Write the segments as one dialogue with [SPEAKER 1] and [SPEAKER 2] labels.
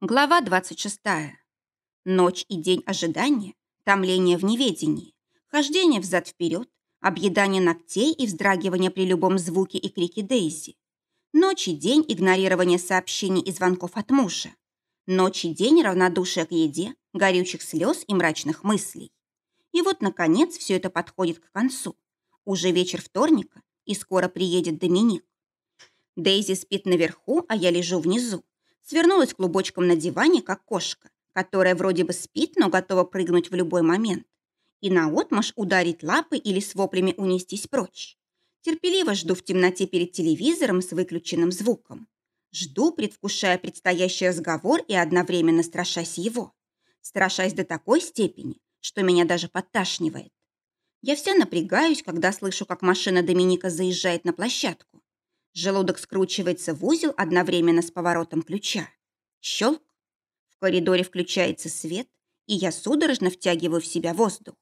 [SPEAKER 1] Глава 26. Ночь и день ожидания, томление в неведении, хождение взад-вперед, объедание ногтей и вздрагивание при любом звуке и крике Дейзи. Ночь и день игнорирование сообщений и звонков от мужа. Ночь и день равнодушие к еде, горючих слез и мрачных мыслей. И вот, наконец, все это подходит к концу. Уже вечер вторника, и скоро приедет Доминик. Дейзи спит наверху, а я лежу внизу свернулась клубочком на диване, как кошка, которая вроде бы спит, но готова прыгнуть в любой момент, и наотмашь ударить лапы или с воплями унестись прочь. Терпеливо жду в темноте перед телевизором с выключенным звуком. Жду, предвкушая предстоящий разговор и одновременно страшась его. Страшась до такой степени, что меня даже подташнивает. Я вся напрягаюсь, когда слышу, как машина Доминика заезжает на площадку. Желудок скручивается в узел одновременно с поворотом ключа. Щелк. В коридоре включается свет, и я судорожно втягиваю в себя воздух.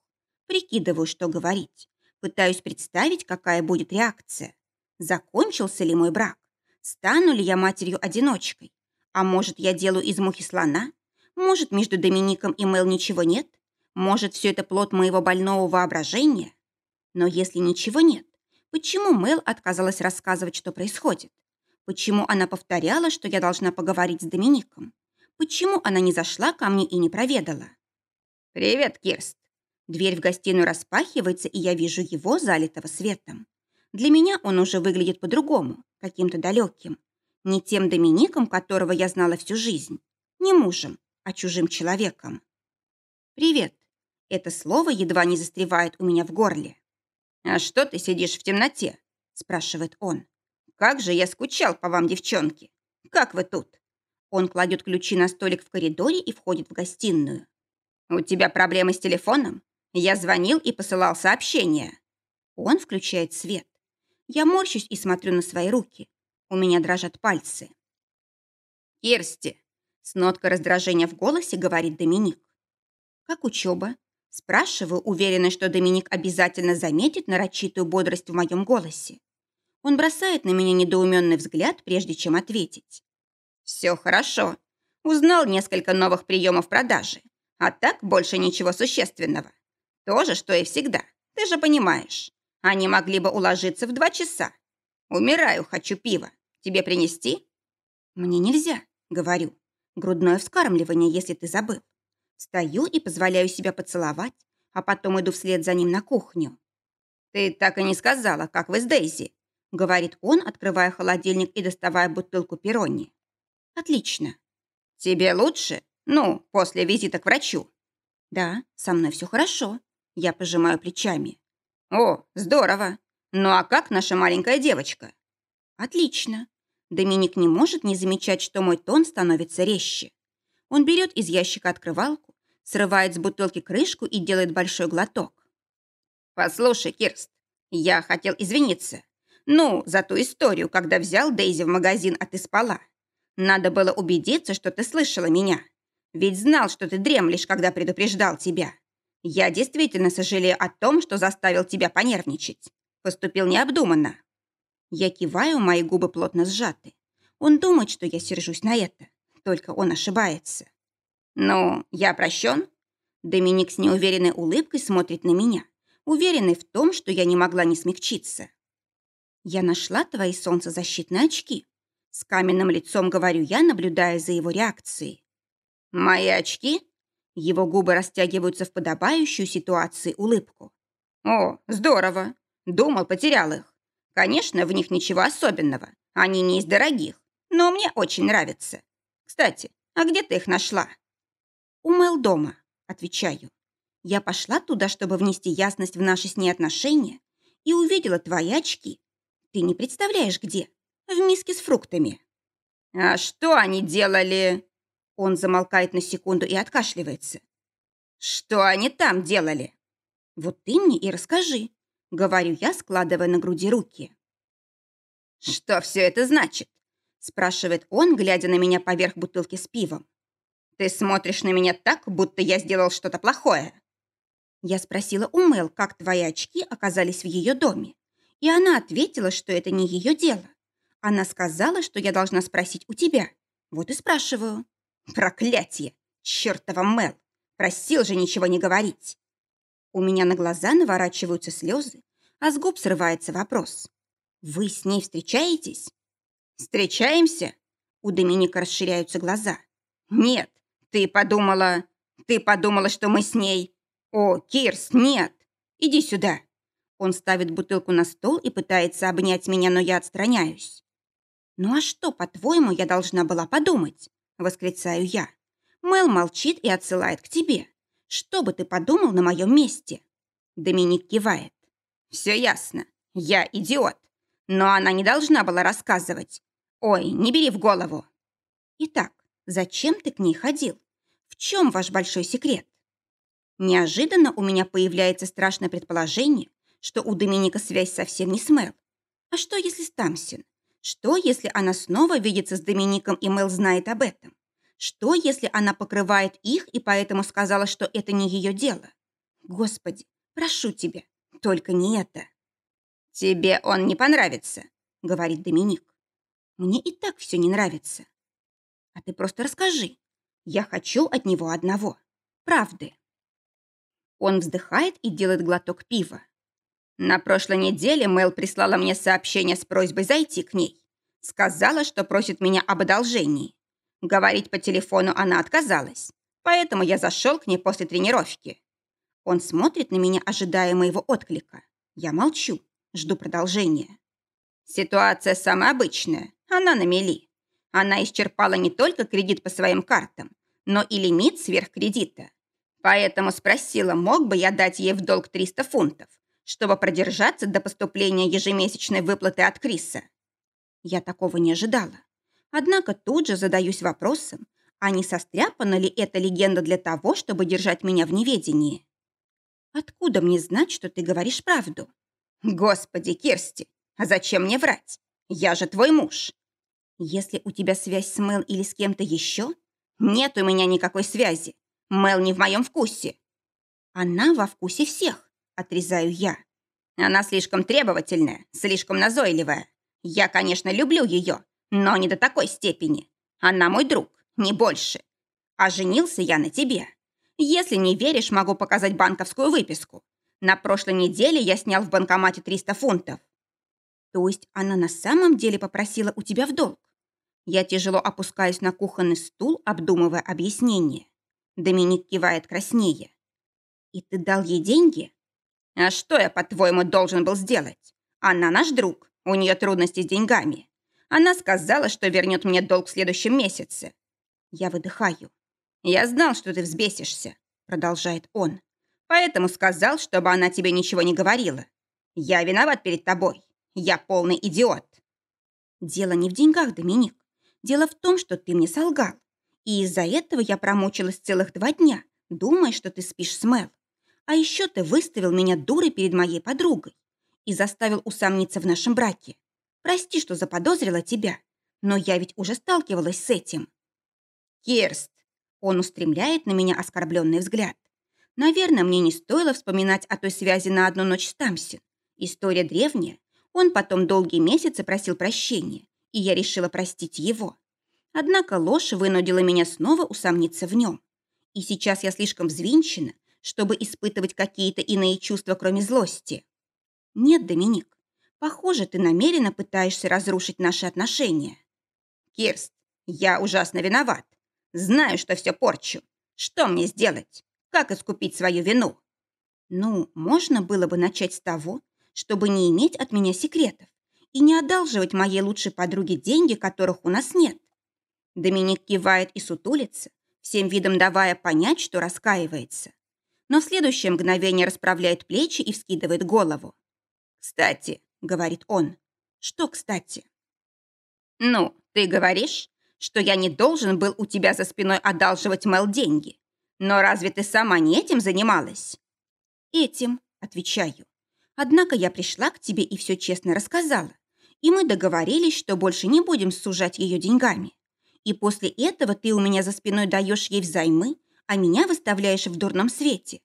[SPEAKER 1] Прикидываю, что говорить. Пытаюсь представить, какая будет реакция. Закончился ли мой брак? Стану ли я матерью-одиночкой? А может, я делаю из мухи слона? Может, между Домиником и Мел ничего нет? Может, все это плод моего больного воображения? Но если ничего нет, Почему Мэл отказалась рассказывать, что происходит? Почему она повторяла, что я должна поговорить с Домиником? Почему она не зашла ко мне и не проведала? «Привет, Кирст!» Дверь в гостиную распахивается, и я вижу его, залитого светом. Для меня он уже выглядит по-другому, каким-то далеким. Не тем Домиником, которого я знала всю жизнь. Не мужем, а чужим человеком. «Привет!» Это слово едва не застревает у меня в горле. «А что ты сидишь в темноте?» – спрашивает он. «Как же я скучал по вам, девчонки! Как вы тут?» Он кладет ключи на столик в коридоре и входит в гостиную. «У тебя проблемы с телефоном? Я звонил и посылал сообщения». Он включает свет. Я морщусь и смотрю на свои руки. У меня дрожат пальцы. «Кирсти!» – с ноткой раздражения в голосе говорит Доминик. «Как учеба?» Спрашиваю, уверенная, что Доминик обязательно заметит нарочитую бодрость в моем голосе. Он бросает на меня недоуменный взгляд, прежде чем ответить. «Все хорошо. Узнал несколько новых приемов продажи. А так больше ничего существенного. То же, что и всегда. Ты же понимаешь. Они могли бы уложиться в два часа. Умираю, хочу пива. Тебе принести?» «Мне нельзя», — говорю. «Грудное вскармливание, если ты забыл. Стою и позволяю себя поцеловать, а потом иду вслед за ним на кухню. «Ты так и не сказала, как вы с Дейзи», — говорит он, открывая холодильник и доставая бутылку перони. «Отлично». «Тебе лучше? Ну, после визита к врачу?» «Да, со мной все хорошо». Я пожимаю плечами. «О, здорово! Ну а как наша маленькая девочка?» «Отлично». Доминик не может не замечать, что мой тон становится резче. Он берет из ящика открывалку, срывает с бутылки крышку и делает большой глоток. «Послушай, Кирст, я хотел извиниться. Ну, за ту историю, когда взял Дейзи в магазин, а ты спала. Надо было убедиться, что ты слышала меня. Ведь знал, что ты дремлешь, когда предупреждал тебя. Я действительно сожалею о том, что заставил тебя понервничать. Поступил необдуманно». Я киваю, мои губы плотно сжаты. Он думает, что я сержусь на это. Только он ошибается. «Ну, я прощен?» Доминик с неуверенной улыбкой смотрит на меня, уверенный в том, что я не могла не смягчиться. «Я нашла твои солнцезащитные очки», — с каменным лицом говорю я, наблюдая за его реакцией. «Мои очки?» Его губы растягиваются в подобающую ситуации улыбку. «О, здорово! Думал, потерял их. Конечно, в них ничего особенного. Они не из дорогих, но мне очень нравятся. Кстати, а где ты их нашла?» «У Мэл дома», — отвечаю. «Я пошла туда, чтобы внести ясность в наши с ней отношения, и увидела твои очки. Ты не представляешь, где? В миске с фруктами». «А что они делали?» Он замолкает на секунду и откашливается. «Что они там делали?» «Вот ты мне и расскажи», — говорю я, складывая на груди руки. «Что все это значит?» — спрашивает он, глядя на меня поверх бутылки с пивом. Ты смотришь на меня так, будто я сделал что-то плохое. Я спросила у Мэл, как твои очки оказались в ее доме. И она ответила, что это не ее дело. Она сказала, что я должна спросить у тебя. Вот и спрашиваю. Проклятие! Чертова Мел! Просил же ничего не говорить. У меня на глаза наворачиваются слезы, а с губ срывается вопрос. «Вы с ней встречаетесь?» «Встречаемся?» У Доминика расширяются глаза. «Нет, ты подумала... Ты подумала, что мы с ней...» «О, Кирс, нет! Иди сюда!» Он ставит бутылку на стол и пытается обнять меня, но я отстраняюсь. «Ну а что, по-твоему, я должна была подумать?» Восклицаю я. Мэл молчит и отсылает к тебе. Что бы ты подумал на моем месте?» Доминик кивает. «Все ясно. Я идиот. Но она не должна была рассказывать. Ой, не бери в голову. Итак, зачем ты к ней ходил? В чем ваш большой секрет? Неожиданно у меня появляется страшное предположение, что у Доминика связь совсем не с Мэл. А что, если с Тамсин? Что, если она снова видится с Домиником, и Мэл знает об этом? Что, если она покрывает их и поэтому сказала, что это не ее дело? Господи, прошу тебя, только не это. «Тебе он не понравится», — говорит Доминик. «Мне и так все не нравится. А ты просто расскажи. Я хочу от него одного. Правды». Он вздыхает и делает глоток пива. На прошлой неделе Мэл прислала мне сообщение с просьбой зайти к ней. Сказала, что просит меня об одолжении. Говорить по телефону она отказалась, поэтому я зашел к ней после тренировки. Он смотрит на меня, ожидая моего отклика. Я молчу, жду продолжения. Ситуация самая обычная, она на мели. Она исчерпала не только кредит по своим картам, но и лимит сверх кредита. Поэтому спросила, мог бы я дать ей в долг 300 фунтов, чтобы продержаться до поступления ежемесячной выплаты от Криса. Я такого не ожидала. Однако тут же задаюсь вопросом, а не состряпана ли эта легенда для того, чтобы держать меня в неведении? Откуда мне знать, что ты говоришь правду? Господи, Кирсти, а зачем мне врать? Я же твой муж. Если у тебя связь с Мэл или с кем-то еще, нет у меня никакой связи. Мэл не в моем вкусе. Она во вкусе всех, отрезаю я. Она слишком требовательная, слишком назойливая. Я, конечно, люблю ее, но не до такой степени. Она мой друг, не больше. А женился я на тебе. Если не веришь, могу показать банковскую выписку. На прошлой неделе я снял в банкомате 300 фунтов. То есть она на самом деле попросила у тебя в долг? Я тяжело опускаюсь на кухонный стул, обдумывая объяснение. Доминик кивает краснее. И ты дал ей деньги? А что я, по-твоему, должен был сделать? Она наш друг, у нее трудности с деньгами. Она сказала, что вернет мне долг в следующем месяце. Я выдыхаю. «Я знал, что ты взбесишься», — продолжает он. «Поэтому сказал, чтобы она тебе ничего не говорила. Я виноват перед тобой. Я полный идиот». «Дело не в деньгах, Доминик. Дело в том, что ты мне солгал. И из-за этого я промучилась целых два дня, думая, что ты спишь с Мел. А еще ты выставил меня дурой перед моей подругой и заставил усомниться в нашем браке. Прости, что заподозрила тебя, но я ведь уже сталкивалась с этим. Керст. Он устремляет на меня оскорбленный взгляд. Наверное, мне не стоило вспоминать о той связи на одну ночь с Тамсин. История древняя. Он потом долгие месяцы просил прощения, и я решила простить его. Однако ложь вынудила меня снова усомниться в нем. И сейчас я слишком взвинчена, чтобы испытывать какие-то иные чувства, кроме злости. Нет, Доминик, похоже, ты намеренно пытаешься разрушить наши отношения. Кирст, я ужасно виноват. Знаю, что все порчу. Что мне сделать? Как искупить свою вину? Ну, можно было бы начать с того, чтобы не иметь от меня секретов и не одалживать моей лучшей подруге деньги, которых у нас нет. Доминик кивает и сутулится, всем видом давая понять, что раскаивается. Но в следующее мгновение расправляет плечи и вскидывает голову. «Кстати», — говорит он. «Что кстати?» «Ну, ты говоришь, что я не должен был у тебя за спиной одалживать Мел деньги. Но разве ты сама не этим занималась?» «Этим», — отвечаю. «Однако я пришла к тебе и все честно рассказала. И мы договорились, что больше не будем сужать ее деньгами. И после этого ты у меня за спиной даешь ей взаймы, а меня выставляешь в дурном свете.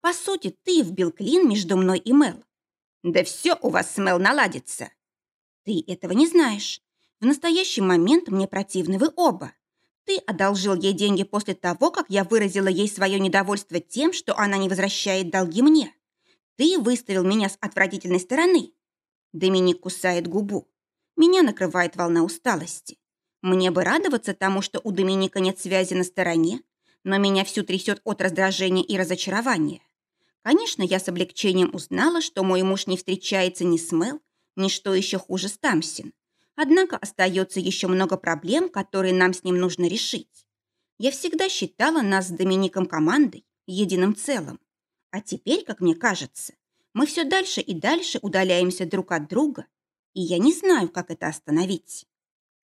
[SPEAKER 1] По сути, ты вбил клин между мной и Мел. Да все у вас с Мел наладится. Ты этого не знаешь. В настоящий момент мне противны вы оба. Ты одолжил ей деньги после того, как я выразила ей свое недовольство тем, что она не возвращает долги мне. Ты выставил меня с отвратительной стороны. Доминик кусает губу. Меня накрывает волна усталости. Мне бы радоваться тому, что у Доминика нет связи на стороне, но меня всю трясет от раздражения и разочарования. Конечно, я с облегчением узнала, что мой муж не встречается ни с Мел, ни что еще хуже с Тамсин. Однако остается еще много проблем, которые нам с ним нужно решить. Я всегда считала нас с Домиником командой, единым целым. А теперь, как мне кажется, мы все дальше и дальше удаляемся друг от друга, и я не знаю, как это остановить.